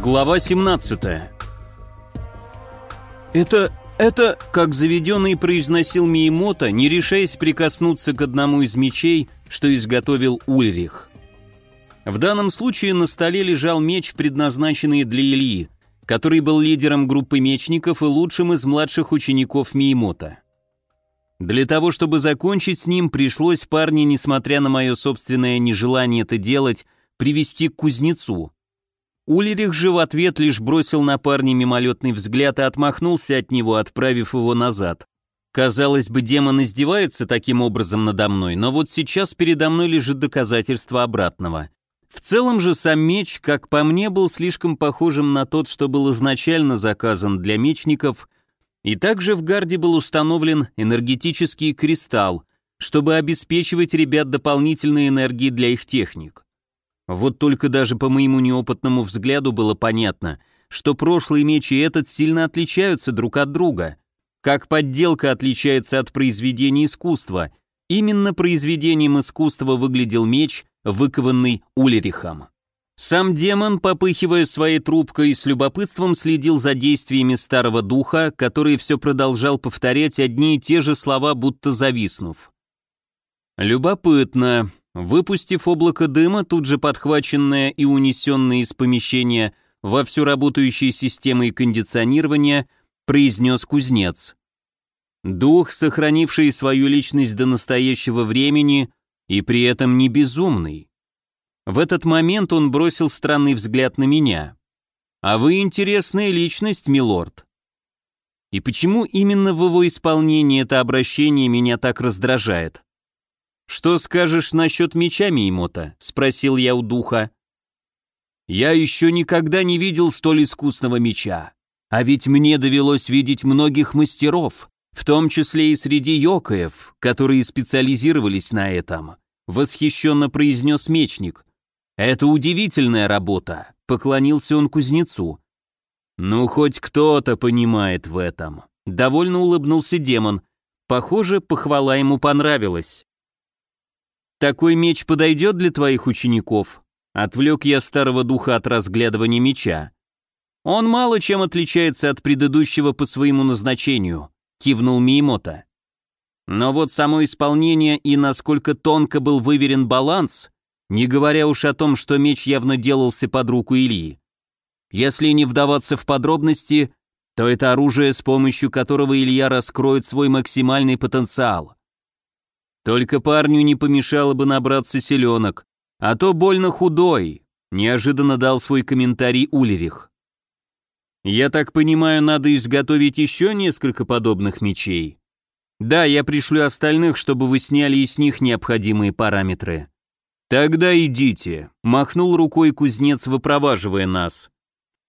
Глава 17 «Это... это...» — как заведенный произносил Миемото, не решаясь прикоснуться к одному из мечей, что изготовил Ульрих. В данном случае на столе лежал меч, предназначенный для Ильи, который был лидером группы мечников и лучшим из младших учеников Миемота. Для того, чтобы закончить с ним, пришлось парня, несмотря на мое собственное нежелание это делать, привести к кузнецу. Улерих же в ответ лишь бросил на парня мимолетный взгляд и отмахнулся от него, отправив его назад. Казалось бы, демон издевается таким образом надо мной, но вот сейчас передо мной лежит доказательство обратного. В целом же сам меч, как по мне, был слишком похожим на тот, что был изначально заказан для мечников, и также в гарде был установлен энергетический кристалл, чтобы обеспечивать ребят дополнительной энергией для их техник. Вот только даже по моему неопытному взгляду было понятно, что прошлый меч и этот сильно отличаются друг от друга. Как подделка отличается от произведения искусства, именно произведением искусства выглядел меч, выкованный Улерихом. Сам демон, попыхивая своей трубкой, с любопытством следил за действиями старого духа, который все продолжал повторять одни и те же слова, будто зависнув. Любопытно, Выпустив облако дыма, тут же подхваченное и унесенное из помещения во всю работающей системой кондиционирования, произнес кузнец. Дух, сохранивший свою личность до настоящего времени и при этом не безумный. В этот момент он бросил странный взгляд на меня. «А вы интересная личность, милорд». И почему именно в его исполнении это обращение меня так раздражает? «Что скажешь насчет меча, Миемота?» — спросил я у духа. «Я еще никогда не видел столь искусного меча. А ведь мне довелось видеть многих мастеров, в том числе и среди йокаев, которые специализировались на этом», — восхищенно произнес мечник. «Это удивительная работа», — поклонился он кузнецу. «Ну, хоть кто-то понимает в этом», — довольно улыбнулся демон. Похоже, похвала ему понравилась. «Такой меч подойдет для твоих учеников?» Отвлек я старого духа от разглядывания меча. «Он мало чем отличается от предыдущего по своему назначению», кивнул Миемота. Но вот само исполнение и насколько тонко был выверен баланс, не говоря уж о том, что меч явно делался под руку Ильи. Если не вдаваться в подробности, то это оружие, с помощью которого Илья раскроет свой максимальный потенциал. Только парню не помешало бы набраться селенок, а то больно худой, неожиданно дал свой комментарий Улерих. Я так понимаю, надо изготовить еще несколько подобных мечей. Да, я пришлю остальных, чтобы вы сняли из них необходимые параметры. Тогда идите, махнул рукой кузнец, выпроваживая нас.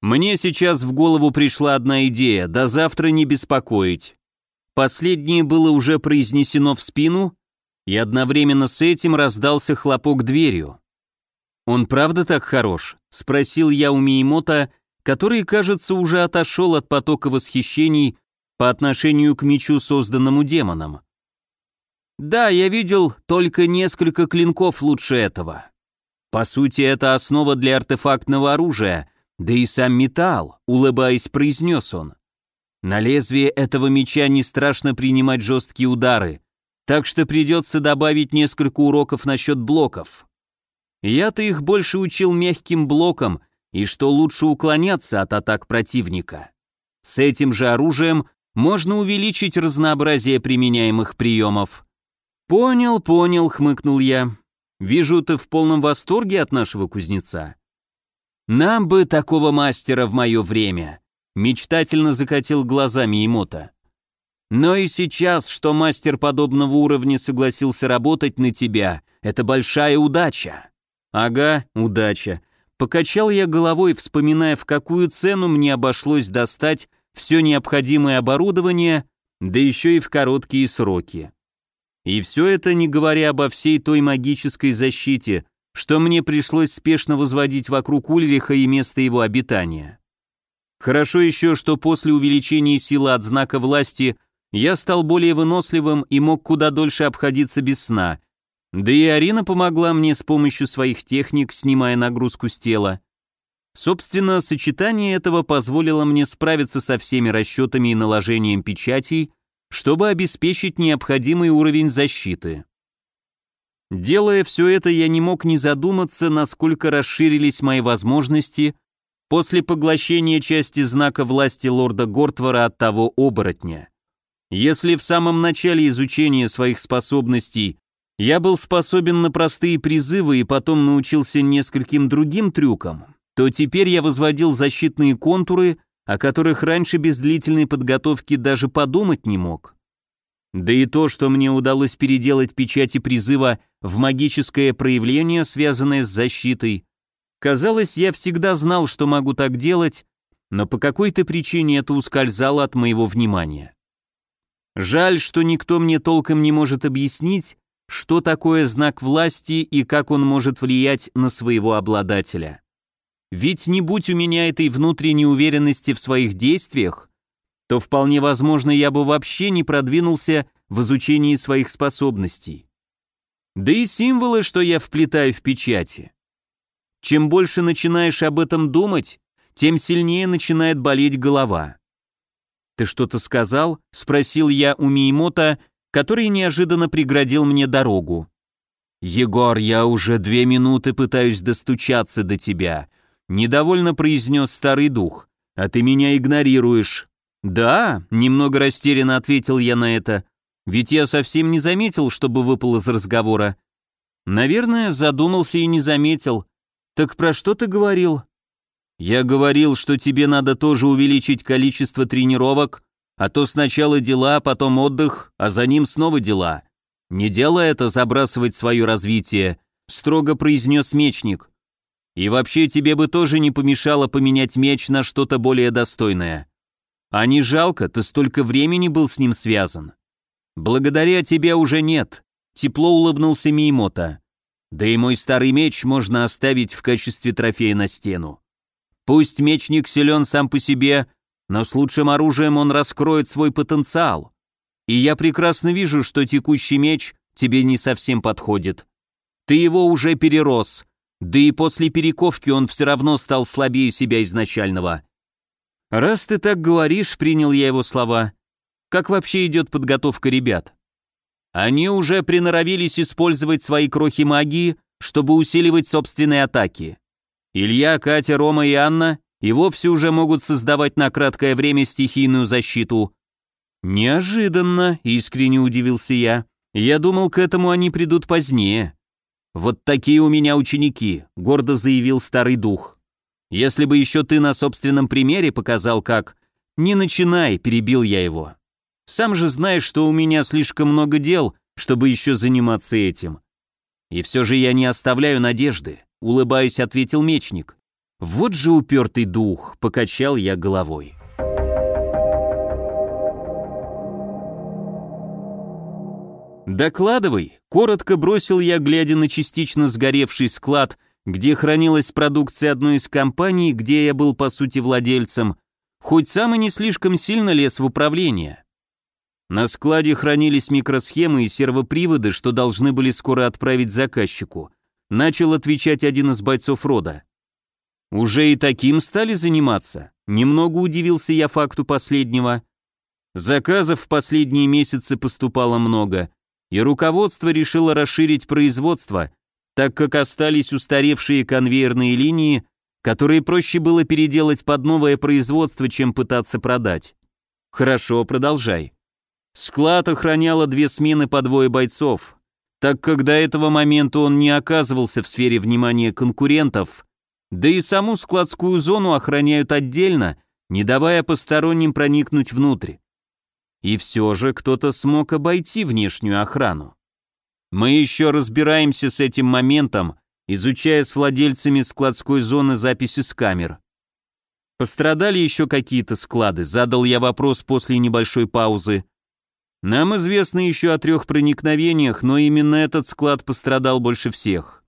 Мне сейчас в голову пришла одна идея, до завтра не беспокоить. Последнее было уже произнесено в спину, и одновременно с этим раздался хлопок дверью. «Он правда так хорош?» — спросил я у Миемота, который, кажется, уже отошел от потока восхищений по отношению к мечу, созданному демоном. «Да, я видел только несколько клинков лучше этого. По сути, это основа для артефактного оружия, да и сам металл», — улыбаясь, произнес он. «На лезвие этого меча не страшно принимать жесткие удары, так что придется добавить несколько уроков насчет блоков. Я-то их больше учил мягким блоком и что лучше уклоняться от атак противника. С этим же оружием можно увеличить разнообразие применяемых приемов. «Понял, понял», — хмыкнул я. «Вижу, ты в полном восторге от нашего кузнеца». «Нам бы такого мастера в мое время», — мечтательно закатил глазами Имота. Но и сейчас, что мастер подобного уровня согласился работать на тебя, это большая удача. Ага, удача. Покачал я головой, вспоминая, в какую цену мне обошлось достать все необходимое оборудование, да еще и в короткие сроки. И все это не говоря обо всей той магической защите, что мне пришлось спешно возводить вокруг Ульриха и места его обитания. Хорошо еще, что после увеличения силы от знака власти – я стал более выносливым и мог куда дольше обходиться без сна. Да и Арина помогла мне с помощью своих техник, снимая нагрузку с тела. Собственно, сочетание этого позволило мне справиться со всеми расчетами и наложением печатей, чтобы обеспечить необходимый уровень защиты. Делая все это, я не мог не задуматься, насколько расширились мои возможности после поглощения части знака власти лорда Гортвара от того оборотня. Если в самом начале изучения своих способностей я был способен на простые призывы и потом научился нескольким другим трюкам, то теперь я возводил защитные контуры, о которых раньше без длительной подготовки даже подумать не мог. Да и то, что мне удалось переделать печати призыва в магическое проявление, связанное с защитой, казалось, я всегда знал, что могу так делать, но по какой-то причине это ускользало от моего внимания. Жаль, что никто мне толком не может объяснить, что такое знак власти и как он может влиять на своего обладателя. Ведь не будь у меня этой внутренней уверенности в своих действиях, то вполне возможно я бы вообще не продвинулся в изучении своих способностей. Да и символы, что я вплетаю в печати. Чем больше начинаешь об этом думать, тем сильнее начинает болеть голова. «Ты что-то сказал?» — спросил я у Миемота, который неожиданно преградил мне дорогу. «Егор, я уже две минуты пытаюсь достучаться до тебя», — недовольно произнес старый дух. «А ты меня игнорируешь». «Да», — немного растерянно ответил я на это, «ведь я совсем не заметил, чтобы выпал из разговора». «Наверное, задумался и не заметил. Так про что ты говорил?» Я говорил, что тебе надо тоже увеличить количество тренировок, а то сначала дела, потом отдых, а за ним снова дела. Не делай это забрасывать свое развитие, строго произнес мечник. И вообще тебе бы тоже не помешало поменять меч на что-то более достойное. А не жалко, ты столько времени был с ним связан. Благодаря тебе уже нет. Тепло улыбнулся Миемота. Да и мой старый меч можно оставить в качестве трофея на стену. Пусть мечник силен сам по себе, но с лучшим оружием он раскроет свой потенциал. И я прекрасно вижу, что текущий меч тебе не совсем подходит. Ты его уже перерос, да и после перековки он все равно стал слабее себя изначального. Раз ты так говоришь, принял я его слова. Как вообще идет подготовка ребят? Они уже приноровились использовать свои крохи магии, чтобы усиливать собственные атаки. Илья, Катя, Рома и Анна и вовсе уже могут создавать на краткое время стихийную защиту. Неожиданно, искренне удивился я. Я думал, к этому они придут позднее. Вот такие у меня ученики, гордо заявил старый дух. Если бы еще ты на собственном примере показал, как... Не начинай, перебил я его. Сам же знаешь, что у меня слишком много дел, чтобы еще заниматься этим. И все же я не оставляю надежды улыбаясь, ответил мечник. Вот же упертый дух, покачал я головой. «Докладывай», — коротко бросил я, глядя на частично сгоревший склад, где хранилась продукция одной из компаний, где я был по сути владельцем, хоть сам и не слишком сильно лез в управление. На складе хранились микросхемы и сервоприводы, что должны были скоро отправить заказчику. Начал отвечать один из бойцов рода. Уже и таким стали заниматься? Немного удивился я факту последнего. Заказов в последние месяцы поступало много, и руководство решило расширить производство, так как остались устаревшие конвейерные линии, которые проще было переделать под новое производство, чем пытаться продать. Хорошо, продолжай. Склад охраняло две смены по двое бойцов, так как до этого момента он не оказывался в сфере внимания конкурентов, да и саму складскую зону охраняют отдельно, не давая посторонним проникнуть внутрь. И все же кто-то смог обойти внешнюю охрану. Мы еще разбираемся с этим моментом, изучая с владельцами складской зоны записи с камер. Пострадали еще какие-то склады, задал я вопрос после небольшой паузы, нам известно еще о трех проникновениях, но именно этот склад пострадал больше всех.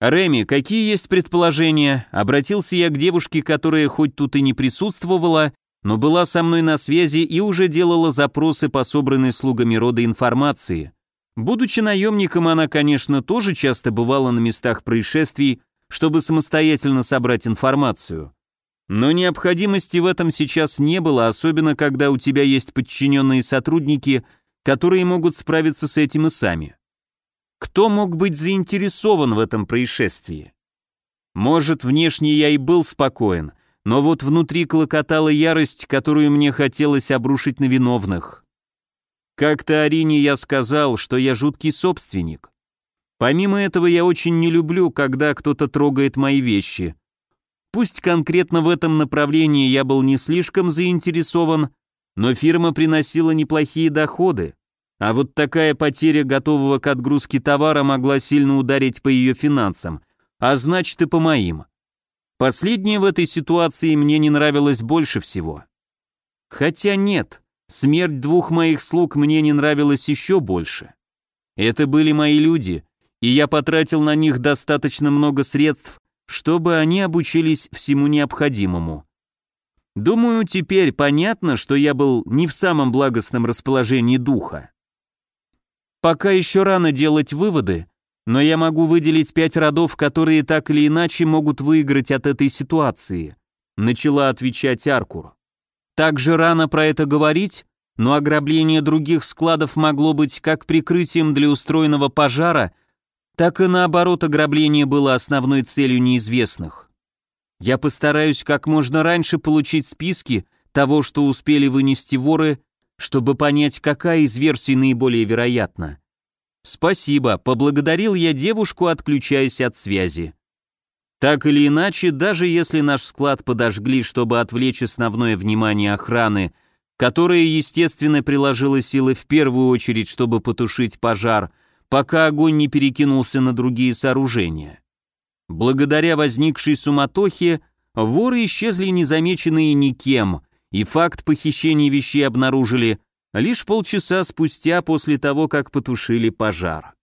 Реми, какие есть предположения? Обратился я к девушке, которая хоть тут и не присутствовала, но была со мной на связи и уже делала запросы по собранной слугами рода информации. Будучи наемником, она, конечно, тоже часто бывала на местах происшествий, чтобы самостоятельно собрать информацию. Но необходимости в этом сейчас не было, особенно когда у тебя есть подчиненные сотрудники, которые могут справиться с этим и сами. Кто мог быть заинтересован в этом происшествии? Может, внешне я и был спокоен, но вот внутри клокотала ярость, которую мне хотелось обрушить на виновных. Как-то Арине я сказал, что я жуткий собственник. Помимо этого, я очень не люблю, когда кто-то трогает мои вещи. Пусть конкретно в этом направлении я был не слишком заинтересован, но фирма приносила неплохие доходы, а вот такая потеря готового к отгрузке товара могла сильно ударить по ее финансам, а значит и по моим. Последнее в этой ситуации мне не нравилось больше всего. Хотя нет, смерть двух моих слуг мне не нравилась еще больше. Это были мои люди, и я потратил на них достаточно много средств, чтобы они обучились всему необходимому. Думаю, теперь понятно, что я был не в самом благостном расположении духа. Пока еще рано делать выводы, но я могу выделить пять родов, которые так или иначе могут выиграть от этой ситуации», начала отвечать Аркур. «Так же рано про это говорить, но ограбление других складов могло быть как прикрытием для устроенного пожара, так и наоборот ограбление было основной целью неизвестных. Я постараюсь как можно раньше получить списки того, что успели вынести воры, чтобы понять, какая из версий наиболее вероятна. «Спасибо», — поблагодарил я девушку, отключаясь от связи. Так или иначе, даже если наш склад подожгли, чтобы отвлечь основное внимание охраны, которая, естественно, приложила силы в первую очередь, чтобы потушить пожар, пока огонь не перекинулся на другие сооружения. Благодаря возникшей суматохе, воры исчезли незамеченные никем, и факт похищения вещей обнаружили лишь полчаса спустя после того, как потушили пожар.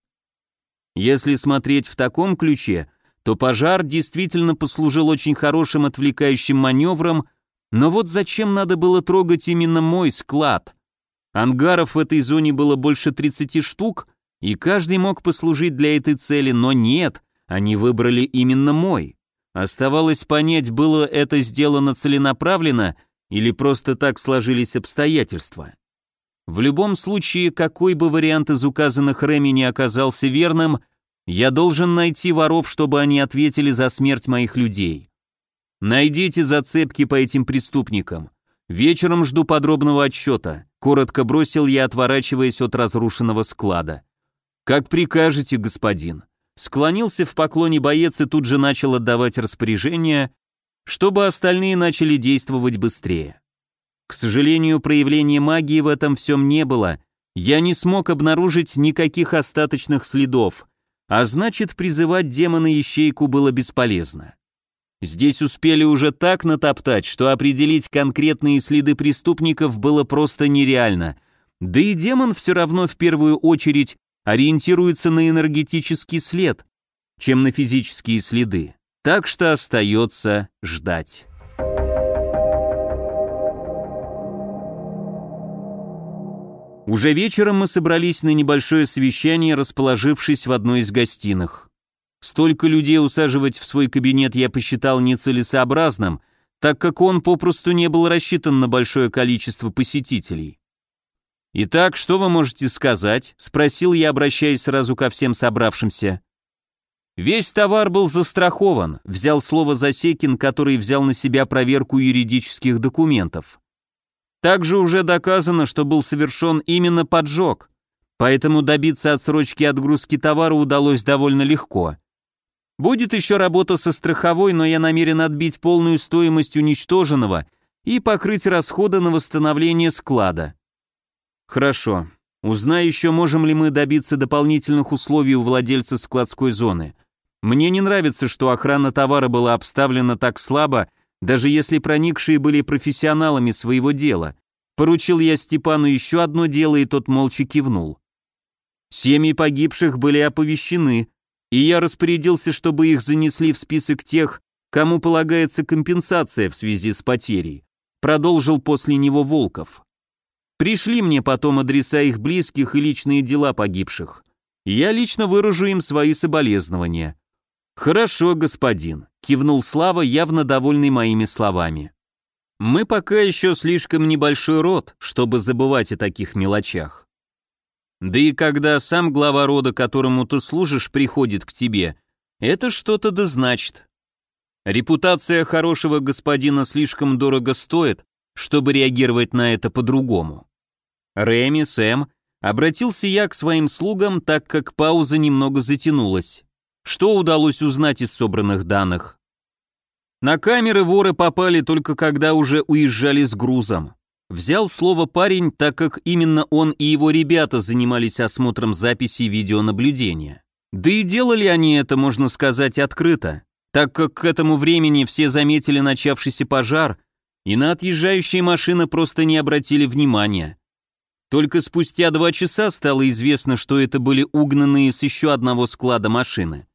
Если смотреть в таком ключе, то пожар действительно послужил очень хорошим отвлекающим маневром, но вот зачем надо было трогать именно мой склад? Ангаров в этой зоне было больше 30 штук, и каждый мог послужить для этой цели, но нет, они выбрали именно мой. Оставалось понять, было это сделано целенаправленно или просто так сложились обстоятельства. В любом случае, какой бы вариант из указанных Реми не оказался верным, я должен найти воров, чтобы они ответили за смерть моих людей. Найдите зацепки по этим преступникам. Вечером жду подробного отчета. Коротко бросил я, отворачиваясь от разрушенного склада. Как прикажете, господин. Склонился в поклоне боец и тут же начал отдавать распоряжения, чтобы остальные начали действовать быстрее. К сожалению, проявления магии в этом всем не было. Я не смог обнаружить никаких остаточных следов, а значит, призывать демона ищейку было бесполезно. Здесь успели уже так натоптать, что определить конкретные следы преступников было просто нереально. Да и демон все равно в первую очередь ориентируется на энергетический след, чем на физические следы. Так что остается ждать. Уже вечером мы собрались на небольшое совещание, расположившись в одной из гостиных. Столько людей усаживать в свой кабинет я посчитал нецелесообразным, так как он попросту не был рассчитан на большое количество посетителей. «Итак, что вы можете сказать?» — спросил я, обращаясь сразу ко всем собравшимся. Весь товар был застрахован, взял слово Засекин, который взял на себя проверку юридических документов. Также уже доказано, что был совершен именно поджог, поэтому добиться отсрочки отгрузки товара удалось довольно легко. Будет еще работа со страховой, но я намерен отбить полную стоимость уничтоженного и покрыть расходы на восстановление склада. Хорошо. Узнай еще, можем ли мы добиться дополнительных условий у владельца складской зоны. Мне не нравится, что охрана товара была обставлена так слабо, даже если проникшие были профессионалами своего дела. Поручил я Степану еще одно дело, и тот молча кивнул. Семьи погибших были оповещены, и я распорядился, чтобы их занесли в список тех, кому полагается компенсация в связи с потерей. Продолжил после него Волков. Пришли мне потом адреса их близких и личные дела погибших. Я лично выражу им свои соболезнования. «Хорошо, господин», — кивнул Слава, явно довольный моими словами. «Мы пока еще слишком небольшой род, чтобы забывать о таких мелочах. Да и когда сам глава рода, которому ты служишь, приходит к тебе, это что-то да значит. Репутация хорошего господина слишком дорого стоит, чтобы реагировать на это по-другому. Рэми, Сэм, обратился я к своим слугам, так как пауза немного затянулась. Что удалось узнать из собранных данных? На камеры воры попали только когда уже уезжали с грузом. Взял слово парень, так как именно он и его ребята занимались осмотром записей видеонаблюдения. Да и делали они это, можно сказать, открыто, так как к этому времени все заметили начавшийся пожар и на отъезжающие машины просто не обратили внимания. Только спустя два часа стало известно, что это были угнанные с еще одного склада машины.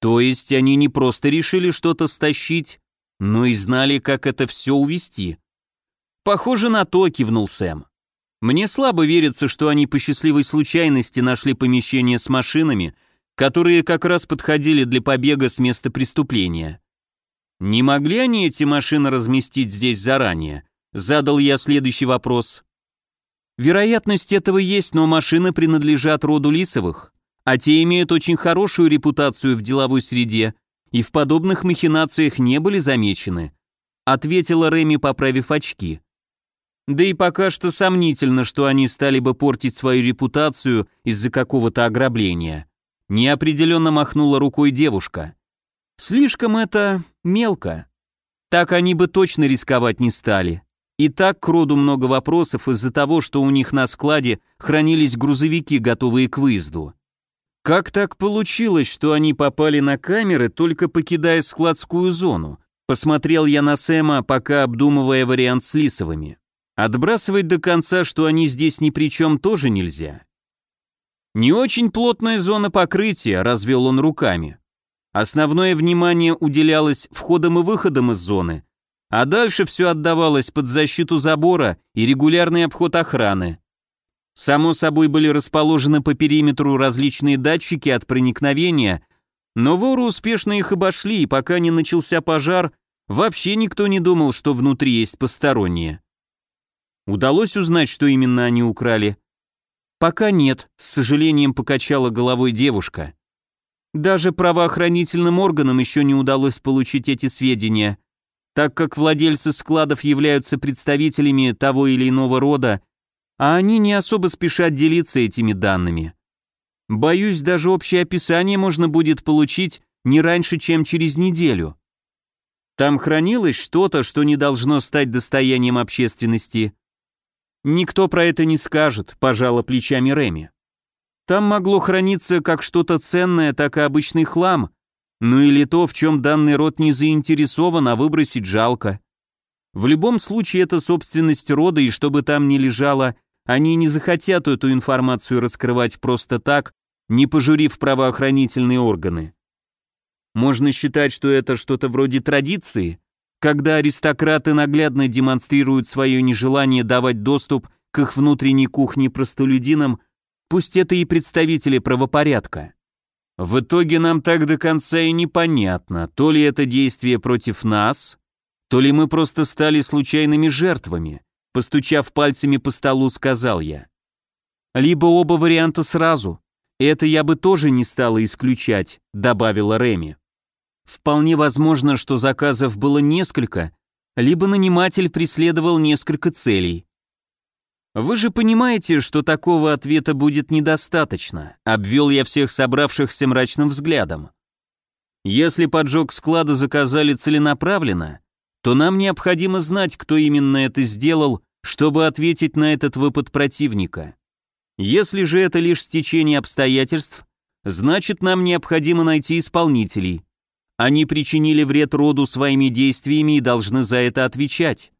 То есть они не просто решили что-то стащить, но и знали, как это все увести. Похоже на то, кивнул Сэм. Мне слабо верится, что они по счастливой случайности нашли помещение с машинами, которые как раз подходили для побега с места преступления. Не могли они эти машины разместить здесь заранее? Задал я следующий вопрос. Вероятность этого есть, но машины принадлежат роду Лисовых, а те имеют очень хорошую репутацию в деловой среде и в подобных махинациях не были замечены, ответила Реми, поправив очки. Да и пока что сомнительно, что они стали бы портить свою репутацию из-за какого-то ограбления. Неопределенно махнула рукой девушка. Слишком это мелко. Так они бы точно рисковать не стали. И так к роду много вопросов из-за того, что у них на складе хранились грузовики, готовые к выезду. Как так получилось, что они попали на камеры, только покидая складскую зону? Посмотрел я на Сэма, пока обдумывая вариант с Лисовыми. Отбрасывать до конца, что они здесь ни при чем, тоже нельзя. Не очень плотная зона покрытия, развел он руками. Основное внимание уделялось входам и выходам из зоны, а дальше все отдавалось под защиту забора и регулярный обход охраны. Само собой были расположены по периметру различные датчики от проникновения, но воры успешно их обошли, и пока не начался пожар, вообще никто не думал, что внутри есть посторонние. Удалось узнать, что именно они украли? Пока нет, с сожалением покачала головой девушка. Даже правоохранительным органам еще не удалось получить эти сведения, так как владельцы складов являются представителями того или иного рода, а они не особо спешат делиться этими данными. Боюсь, даже общее описание можно будет получить не раньше, чем через неделю. Там хранилось что-то, что не должно стать достоянием общественности. Никто про это не скажет, пожала плечами Реми. Там могло храниться как что-то ценное, так и обычный хлам, ну или то, в чем данный род не заинтересован, а выбросить жалко. В любом случае это собственность рода, и чтобы там не лежало, они не захотят эту информацию раскрывать просто так, не пожурив правоохранительные органы. Можно считать, что это что-то вроде традиции, когда аристократы наглядно демонстрируют свое нежелание давать доступ к их внутренней кухне простолюдинам пусть это и представители правопорядка. В итоге нам так до конца и непонятно, то ли это действие против нас, то ли мы просто стали случайными жертвами, постучав пальцами по столу, сказал я. Либо оба варианта сразу. Это я бы тоже не стала исключать, добавила Реми. Вполне возможно, что заказов было несколько, либо наниматель преследовал несколько целей. Вы же понимаете, что такого ответа будет недостаточно, обвел я всех собравшихся мрачным взглядом. Если поджог склада заказали целенаправленно, то нам необходимо знать, кто именно это сделал, чтобы ответить на этот выпад противника. Если же это лишь стечение обстоятельств, значит нам необходимо найти исполнителей. Они причинили вред роду своими действиями и должны за это отвечать.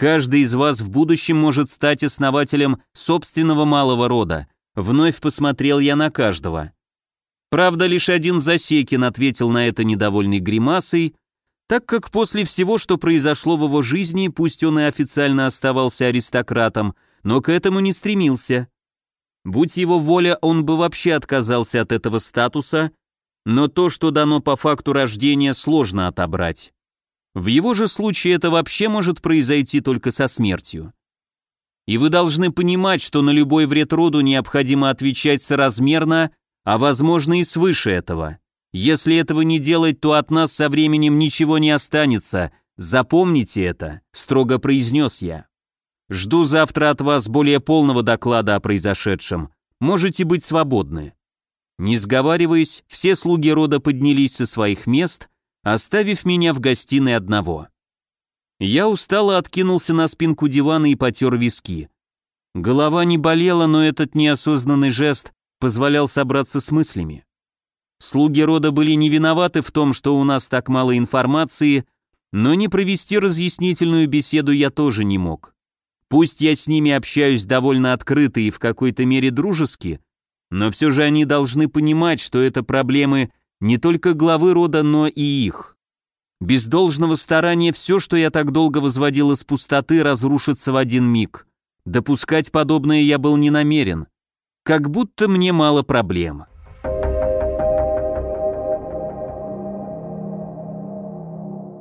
Каждый из вас в будущем может стать основателем собственного малого рода. Вновь посмотрел я на каждого. Правда, лишь один Засекин ответил на это недовольной гримасой, так как после всего, что произошло в его жизни, пусть он и официально оставался аристократом, но к этому не стремился. Будь его воля, он бы вообще отказался от этого статуса, но то, что дано по факту рождения, сложно отобрать. В его же случае это вообще может произойти только со смертью. И вы должны понимать, что на любой вред роду необходимо отвечать соразмерно, а возможно и свыше этого. Если этого не делать, то от нас со временем ничего не останется. Запомните это, строго произнес я. Жду завтра от вас более полного доклада о произошедшем. Можете быть свободны. Не сговариваясь, все слуги рода поднялись со своих мест, оставив меня в гостиной одного. Я устало откинулся на спинку дивана и потер виски. Голова не болела, но этот неосознанный жест позволял собраться с мыслями. Слуги рода были не виноваты в том, что у нас так мало информации, но не провести разъяснительную беседу я тоже не мог. Пусть я с ними общаюсь довольно открыто и в какой-то мере дружески, но все же они должны понимать, что это проблемы не только главы рода, но и их. Без должного старания все, что я так долго возводил из пустоты, разрушится в один миг. Допускать подобное я был не намерен. Как будто мне мало проблем.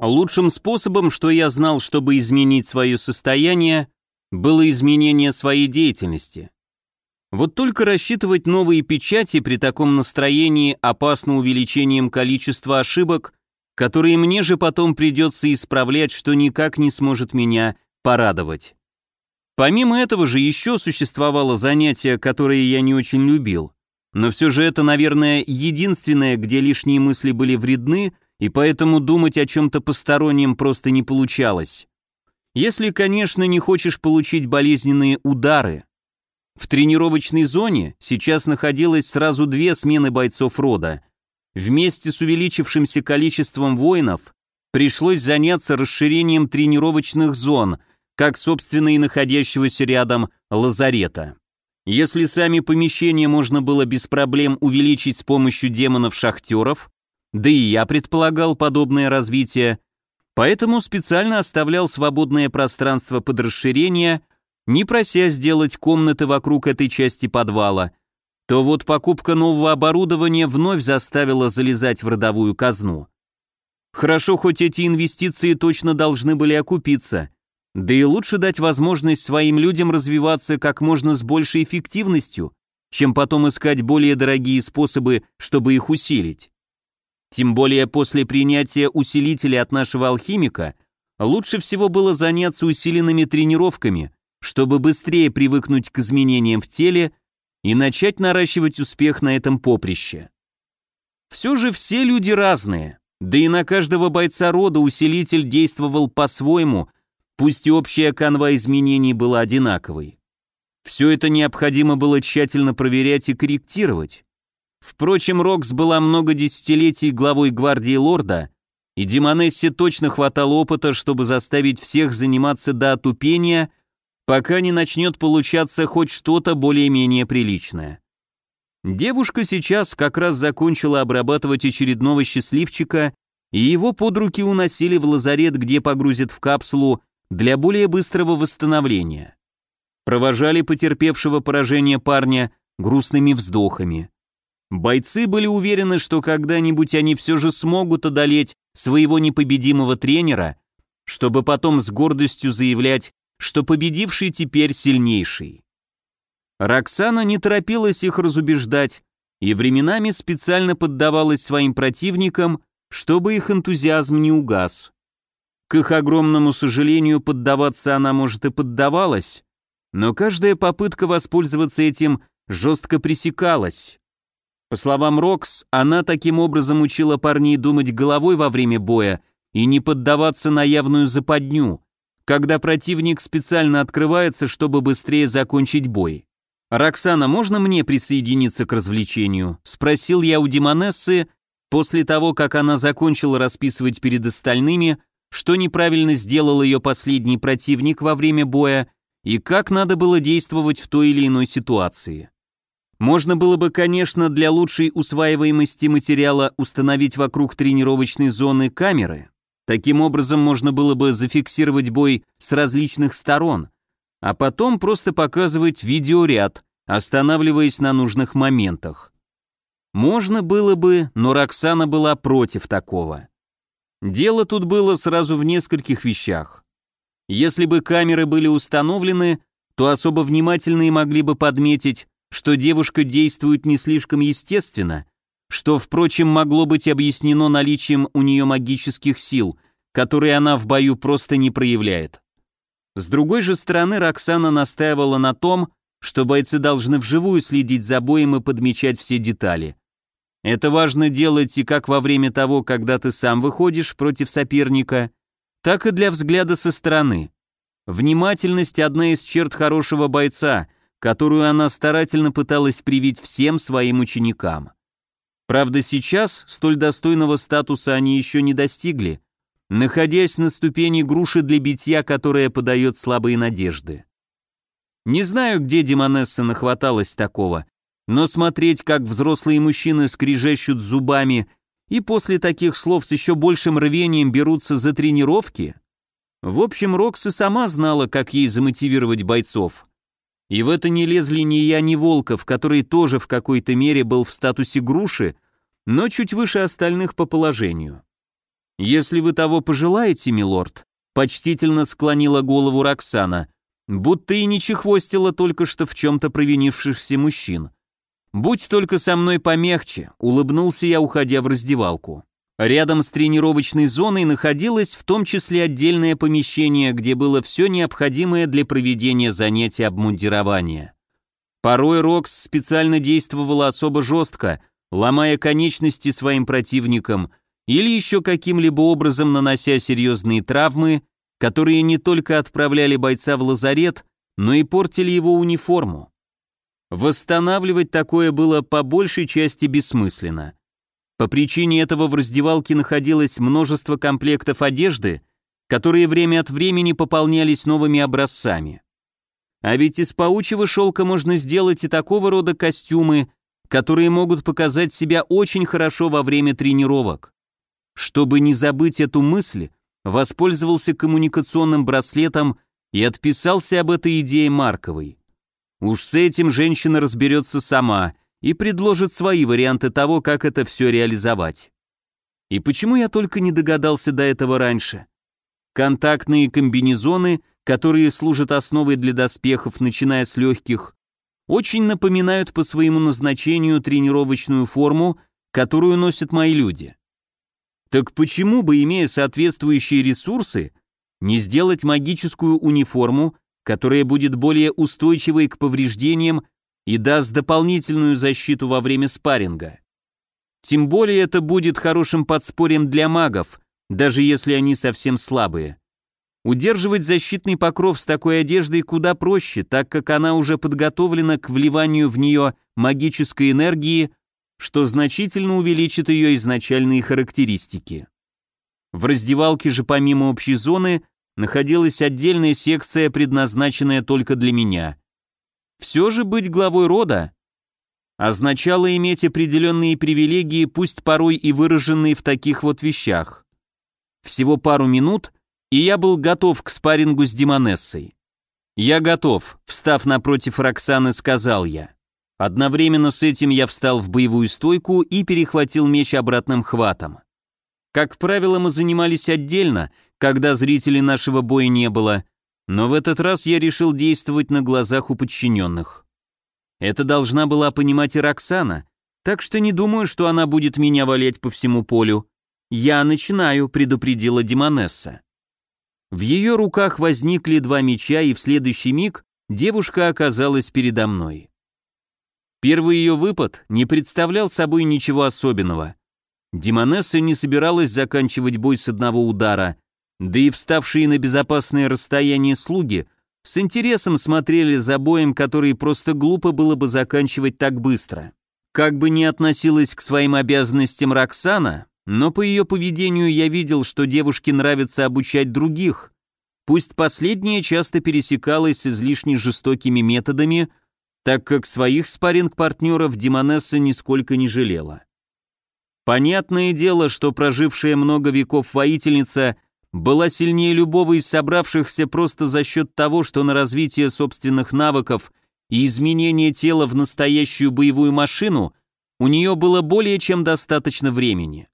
Лучшим способом, что я знал, чтобы изменить свое состояние, было изменение своей деятельности. Вот только рассчитывать новые печати при таком настроении опасно увеличением количества ошибок, которые мне же потом придется исправлять, что никак не сможет меня порадовать. Помимо этого же еще существовало занятие, которое я не очень любил. Но все же это, наверное, единственное, где лишние мысли были вредны, и поэтому думать о чем-то постороннем просто не получалось. Если, конечно, не хочешь получить болезненные удары. В тренировочной зоне сейчас находилось сразу две смены бойцов рода. Вместе с увеличившимся количеством воинов пришлось заняться расширением тренировочных зон, как, собственно, и находящегося рядом лазарета. Если сами помещения можно было без проблем увеличить с помощью демонов-шахтеров, да и я предполагал подобное развитие, поэтому специально оставлял свободное пространство под расширение не прося сделать комнаты вокруг этой части подвала, то вот покупка нового оборудования вновь заставила залезать в родовую казну. Хорошо, хоть эти инвестиции точно должны были окупиться, да и лучше дать возможность своим людям развиваться как можно с большей эффективностью, чем потом искать более дорогие способы, чтобы их усилить. Тем более после принятия усилителя от нашего алхимика лучше всего было заняться усиленными тренировками, чтобы быстрее привыкнуть к изменениям в теле и начать наращивать успех на этом поприще. Все же все люди разные, да и на каждого бойца рода усилитель действовал по-своему, пусть и общая канва изменений была одинаковой. Все это необходимо было тщательно проверять и корректировать. Впрочем, Рокс была много десятилетий главой гвардии лорда, и Демонессе точно хватало опыта, чтобы заставить всех заниматься до отупения пока не начнет получаться хоть что-то более-менее приличное. Девушка сейчас как раз закончила обрабатывать очередного счастливчика, и его под руки уносили в лазарет, где погрузят в капсулу для более быстрого восстановления. Провожали потерпевшего поражение парня грустными вздохами. Бойцы были уверены, что когда-нибудь они все же смогут одолеть своего непобедимого тренера, чтобы потом с гордостью заявлять что победивший теперь сильнейший. Роксана не торопилась их разубеждать и временами специально поддавалась своим противникам, чтобы их энтузиазм не угас. К их огромному сожалению, поддаваться она, может, и поддавалась, но каждая попытка воспользоваться этим жестко пресекалась. По словам Рокс, она таким образом учила парней думать головой во время боя и не поддаваться на явную западню, когда противник специально открывается, чтобы быстрее закончить бой. «Роксана, можно мне присоединиться к развлечению?» – спросил я у Демонессы после того, как она закончила расписывать перед остальными, что неправильно сделал ее последний противник во время боя и как надо было действовать в той или иной ситуации. Можно было бы, конечно, для лучшей усваиваемости материала установить вокруг тренировочной зоны камеры, Таким образом можно было бы зафиксировать бой с различных сторон, а потом просто показывать видеоряд, останавливаясь на нужных моментах. Можно было бы, но Роксана была против такого. Дело тут было сразу в нескольких вещах. Если бы камеры были установлены, то особо внимательные могли бы подметить, что девушка действует не слишком естественно, что, впрочем, могло быть объяснено наличием у нее магических сил, которые она в бою просто не проявляет. С другой же стороны, Роксана настаивала на том, что бойцы должны вживую следить за боем и подмечать все детали. Это важно делать и как во время того, когда ты сам выходишь против соперника, так и для взгляда со стороны. Внимательность – одна из черт хорошего бойца, которую она старательно пыталась привить всем своим ученикам. Правда, сейчас столь достойного статуса они еще не достигли, находясь на ступени груши для битья, которая подает слабые надежды. Не знаю, где Демонесса нахваталась такого, но смотреть, как взрослые мужчины скрежещут зубами и после таких слов с еще большим рвением берутся за тренировки? В общем, Рокса сама знала, как ей замотивировать бойцов. И в это не лезли ни я, ни Волков, который тоже в какой-то мере был в статусе груши, но чуть выше остальных по положению. «Если вы того пожелаете, милорд», почтительно склонила голову Роксана, будто и не чехвостила только что в чем-то провинившихся мужчин. «Будь только со мной помягче», — улыбнулся я, уходя в раздевалку. Рядом с тренировочной зоной находилось в том числе отдельное помещение, где было все необходимое для проведения занятий обмундирования. Порой Рокс специально действовала особо жестко, ломая конечности своим противникам или еще каким-либо образом нанося серьезные травмы, которые не только отправляли бойца в лазарет, но и портили его униформу. Восстанавливать такое было по большей части бессмысленно. По причине этого в раздевалке находилось множество комплектов одежды, которые время от времени пополнялись новыми образцами. А ведь из паучьего шелка можно сделать и такого рода костюмы, которые могут показать себя очень хорошо во время тренировок. Чтобы не забыть эту мысль, воспользовался коммуникационным браслетом и отписался об этой идее Марковой. Уж с этим женщина разберется сама и предложит свои варианты того, как это все реализовать. И почему я только не догадался до этого раньше? Контактные комбинезоны, которые служат основой для доспехов, начиная с легких, очень напоминают по своему назначению тренировочную форму, которую носят мои люди. Так почему бы, имея соответствующие ресурсы, не сделать магическую униформу, которая будет более устойчивой к повреждениям и даст дополнительную защиту во время спарринга. Тем более это будет хорошим подспорьем для магов, даже если они совсем слабые. Удерживать защитный покров с такой одеждой куда проще, так как она уже подготовлена к вливанию в нее магической энергии, что значительно увеличит ее изначальные характеристики. В раздевалке же помимо общей зоны находилась отдельная секция, предназначенная только для меня. Все же быть главой рода означало иметь определенные привилегии, пусть порой и выраженные в таких вот вещах. Всего пару минут, и я был готов к спаррингу с Димонессой. «Я готов», — встав напротив Роксаны, сказал я. Одновременно с этим я встал в боевую стойку и перехватил меч обратным хватом. Как правило, мы занимались отдельно, когда зрителей нашего боя не было, но в этот раз я решил действовать на глазах у подчиненных. Это должна была понимать и Роксана, так что не думаю, что она будет меня валять по всему полю. «Я начинаю», — предупредила Демонесса. В ее руках возникли два меча, и в следующий миг девушка оказалась передо мной. Первый ее выпад не представлял собой ничего особенного. Демонесса не собиралась заканчивать бой с одного удара, да и вставшие на безопасное расстояние слуги с интересом смотрели за боем, который просто глупо было бы заканчивать так быстро. Как бы ни относилась к своим обязанностям Роксана, но по ее поведению я видел, что девушке нравится обучать других, пусть последняя часто пересекалась с излишне жестокими методами, так как своих спарринг-партнеров Демонесса нисколько не жалела. Понятное дело, что прожившая много веков воительница была сильнее любого из собравшихся просто за счет того, что на развитие собственных навыков и изменение тела в настоящую боевую машину у нее было более чем достаточно времени.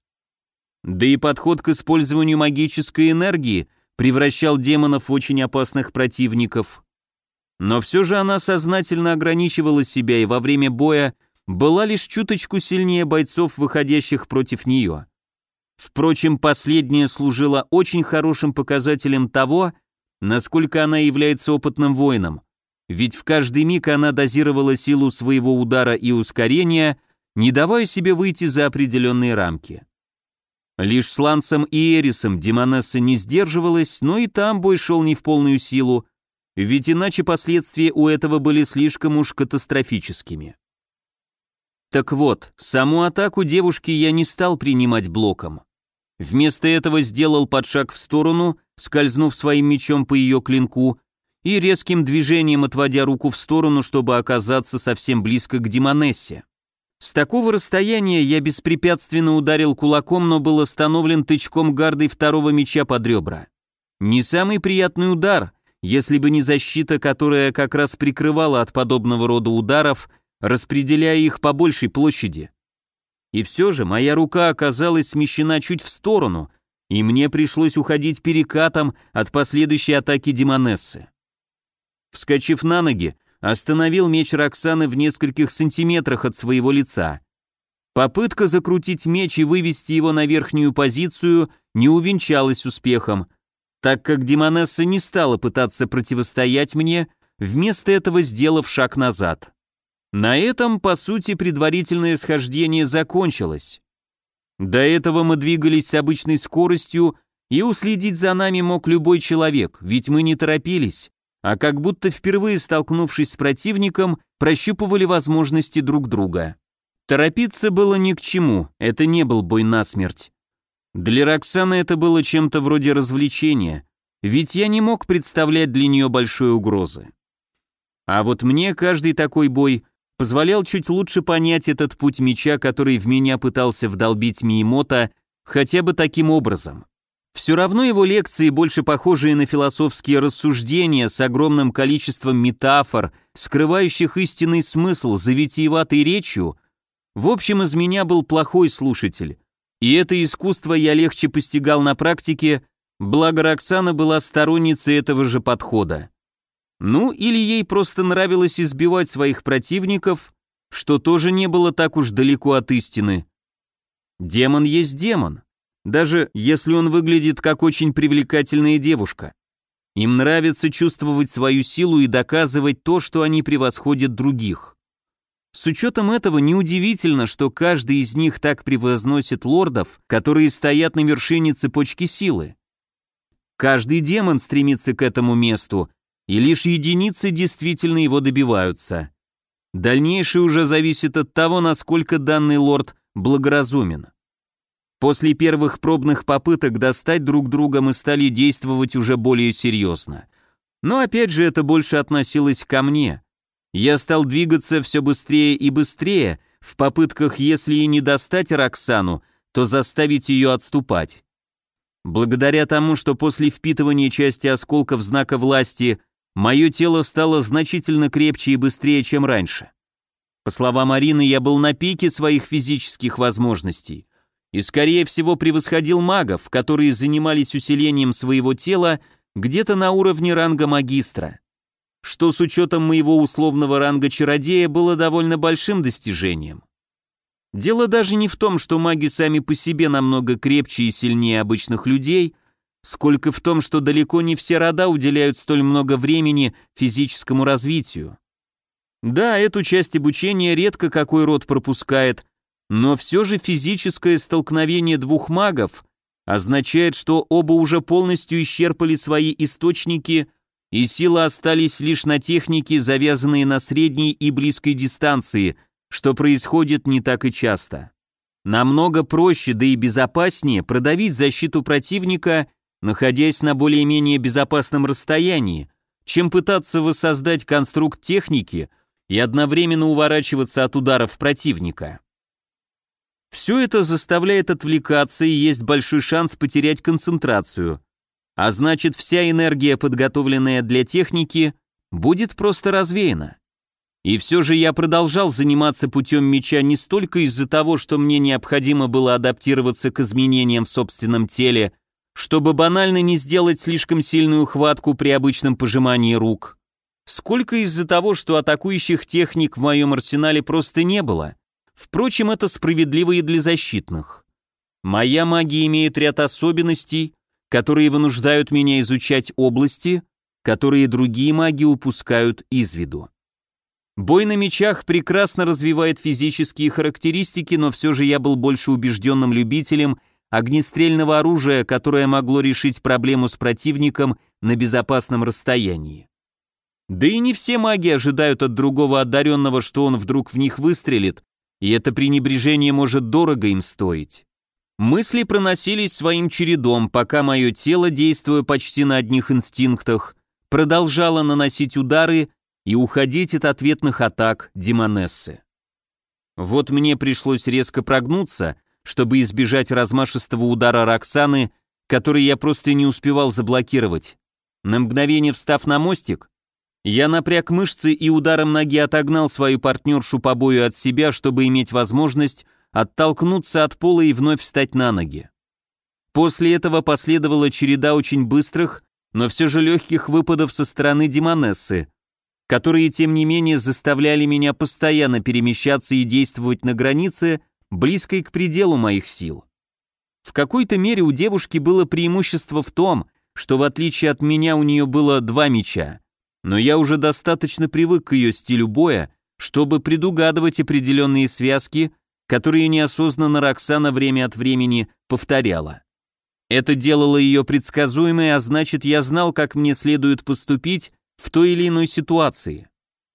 Да и подход к использованию магической энергии превращал демонов в очень опасных противников. Но все же она сознательно ограничивала себя и во время боя была лишь чуточку сильнее бойцов, выходящих против нее. Впрочем, последнее служило очень хорошим показателем того, насколько она является опытным воином, ведь в каждый миг она дозировала силу своего удара и ускорения, не давая себе выйти за определенные рамки. Лишь с Лансом и Эрисом Демонесса не сдерживалась, но и там бой шел не в полную силу, ведь иначе последствия у этого были слишком уж катастрофическими. Так вот, саму атаку девушки я не стал принимать блоком. Вместо этого сделал подшаг в сторону, скользнув своим мечом по ее клинку и резким движением отводя руку в сторону, чтобы оказаться совсем близко к Демонессе. С такого расстояния я беспрепятственно ударил кулаком, но был остановлен тычком гардой второго меча под ребра. Не самый приятный удар, если бы не защита, которая как раз прикрывала от подобного рода ударов, распределяя их по большей площади. И все же моя рука оказалась смещена чуть в сторону, и мне пришлось уходить перекатом от последующей атаки Демонессы. Вскочив на ноги, остановил меч Роксаны в нескольких сантиметрах от своего лица. Попытка закрутить меч и вывести его на верхнюю позицию не увенчалась успехом, так как Демонесса не стала пытаться противостоять мне, вместо этого сделав шаг назад. На этом, по сути, предварительное схождение закончилось. До этого мы двигались с обычной скоростью, и уследить за нами мог любой человек, ведь мы не торопились, а как будто впервые столкнувшись с противником, прощупывали возможности друг друга. Торопиться было ни к чему, это не был бой насмерть. Для Роксаны это было чем-то вроде развлечения, ведь я не мог представлять для нее большой угрозы. А вот мне каждый такой бой позволял чуть лучше понять этот путь меча, который в меня пытался вдолбить Миемота хотя бы таким образом. Все равно его лекции, больше похожие на философские рассуждения с огромным количеством метафор, скрывающих истинный смысл за витиеватой речью, в общем, из меня был плохой слушатель. И это искусство я легче постигал на практике, благо Роксана была сторонницей этого же подхода. Ну, или ей просто нравилось избивать своих противников, что тоже не было так уж далеко от истины. Демон есть демон, даже если он выглядит как очень привлекательная девушка. Им нравится чувствовать свою силу и доказывать то, что они превосходят других. С учетом этого неудивительно, что каждый из них так превозносит лордов, которые стоят на вершине цепочки силы. Каждый демон стремится к этому месту, и лишь единицы действительно его добиваются. Дальнейшее уже зависит от того, насколько данный лорд благоразумен. После первых пробных попыток достать друг друга мы стали действовать уже более серьезно. Но опять же это больше относилось ко мне. Я стал двигаться все быстрее и быстрее, в попытках, если и не достать Роксану, то заставить ее отступать. Благодаря тому, что после впитывания части осколков знака власти Мое тело стало значительно крепче и быстрее, чем раньше. По словам Марины, я был на пике своих физических возможностей и, скорее всего, превосходил магов, которые занимались усилением своего тела где-то на уровне ранга магистра, что с учетом моего условного ранга чародея было довольно большим достижением. Дело даже не в том, что маги сами по себе намного крепче и сильнее обычных людей – сколько в том, что далеко не все рода уделяют столь много времени физическому развитию. Да, эту часть обучения редко какой род пропускает, но все же физическое столкновение двух магов означает, что оба уже полностью исчерпали свои источники, и силы остались лишь на технике, завязанные на средней и близкой дистанции, что происходит не так и часто. Намного проще, да и безопаснее продавить защиту противника находясь на более-менее безопасном расстоянии, чем пытаться воссоздать конструкт техники и одновременно уворачиваться от ударов противника. Все это заставляет отвлекаться и есть большой шанс потерять концентрацию, а значит вся энергия, подготовленная для техники, будет просто развеяна. И все же я продолжал заниматься путем меча не столько из-за того, что мне необходимо было адаптироваться к изменениям в собственном теле, чтобы банально не сделать слишком сильную хватку при обычном пожимании рук, сколько из-за того, что атакующих техник в моем арсенале просто не было. Впрочем, это справедливо и для защитных. Моя магия имеет ряд особенностей, которые вынуждают меня изучать области, которые другие маги упускают из виду. Бой на мечах прекрасно развивает физические характеристики, но все же я был больше убежденным любителем огнестрельного оружия, которое могло решить проблему с противником на безопасном расстоянии. Да и не все маги ожидают от другого одаренного, что он вдруг в них выстрелит, и это пренебрежение может дорого им стоить. Мысли проносились своим чередом, пока мое тело, действуя почти на одних инстинктах, продолжало наносить удары и уходить от ответных атак Демонессы. Вот мне пришлось резко прогнуться, чтобы избежать размашистого удара Роксаны, который я просто не успевал заблокировать. На мгновение встав на мостик, я напряг мышцы и ударом ноги отогнал свою партнершу по бою от себя, чтобы иметь возможность оттолкнуться от пола и вновь встать на ноги. После этого последовала череда очень быстрых, но все же легких выпадов со стороны Демонессы, которые, тем не менее, заставляли меня постоянно перемещаться и действовать на границе, близкой к пределу моих сил. В какой-то мере у девушки было преимущество в том, что в отличие от меня у нее было два меча, но я уже достаточно привык к ее стилю боя, чтобы предугадывать определенные связки, которые неосознанно Роксана время от времени повторяла. Это делало ее предсказуемой, а значит, я знал, как мне следует поступить в той или иной ситуации.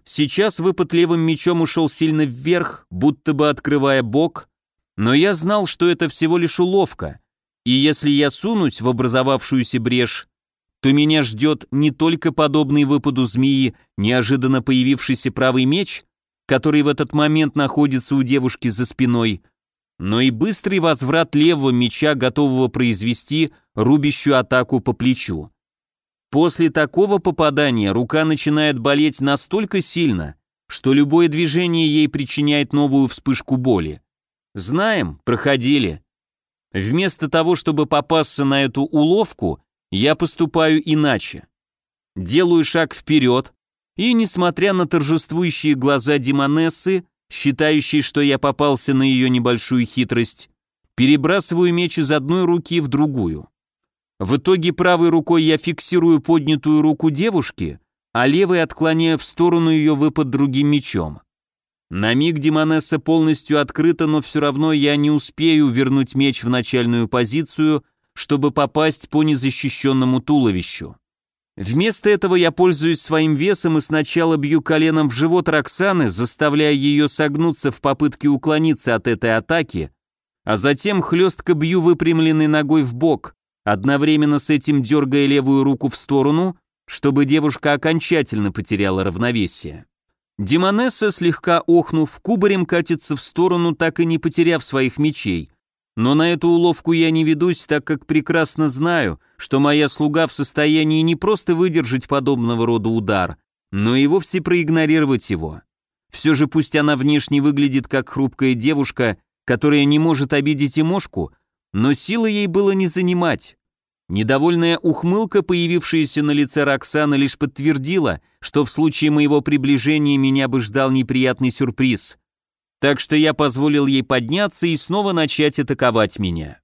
Сейчас выпад левым мечом ушел сильно вверх, будто бы открывая бок, но я знал, что это всего лишь уловка, и если я сунусь в образовавшуюся брешь, то меня ждет не только подобный выпаду змеи, неожиданно появившийся правый меч, который в этот момент находится у девушки за спиной, но и быстрый возврат левого меча, готового произвести рубящую атаку по плечу. После такого попадания рука начинает болеть настолько сильно, что любое движение ей причиняет новую вспышку боли. Знаем, проходили. Вместо того, чтобы попасться на эту уловку, я поступаю иначе. Делаю шаг вперед, и, несмотря на торжествующие глаза Димонессы, считающей, что я попался на ее небольшую хитрость, перебрасываю меч из одной руки в другую. В итоге правой рукой я фиксирую поднятую руку девушки, а левой отклоняю в сторону ее выпад другим мечом. На миг Демонесса полностью открыта, но все равно я не успею вернуть меч в начальную позицию, чтобы попасть по незащищенному туловищу. Вместо этого я пользуюсь своим весом и сначала бью коленом в живот Роксаны, заставляя ее согнуться в попытке уклониться от этой атаки, а затем хлестко бью выпрямленной ногой в бок, одновременно с этим дергая левую руку в сторону, чтобы девушка окончательно потеряла равновесие. Демонесса, слегка охнув, кубарем катится в сторону, так и не потеряв своих мечей. Но на эту уловку я не ведусь, так как прекрасно знаю, что моя слуга в состоянии не просто выдержать подобного рода удар, но и вовсе проигнорировать его. Все же пусть она внешне выглядит как хрупкая девушка, которая не может обидеть и мошку, но силы ей было не занимать. Недовольная ухмылка, появившаяся на лице Роксаны, лишь подтвердила, что в случае моего приближения меня бы ждал неприятный сюрприз. Так что я позволил ей подняться и снова начать атаковать меня.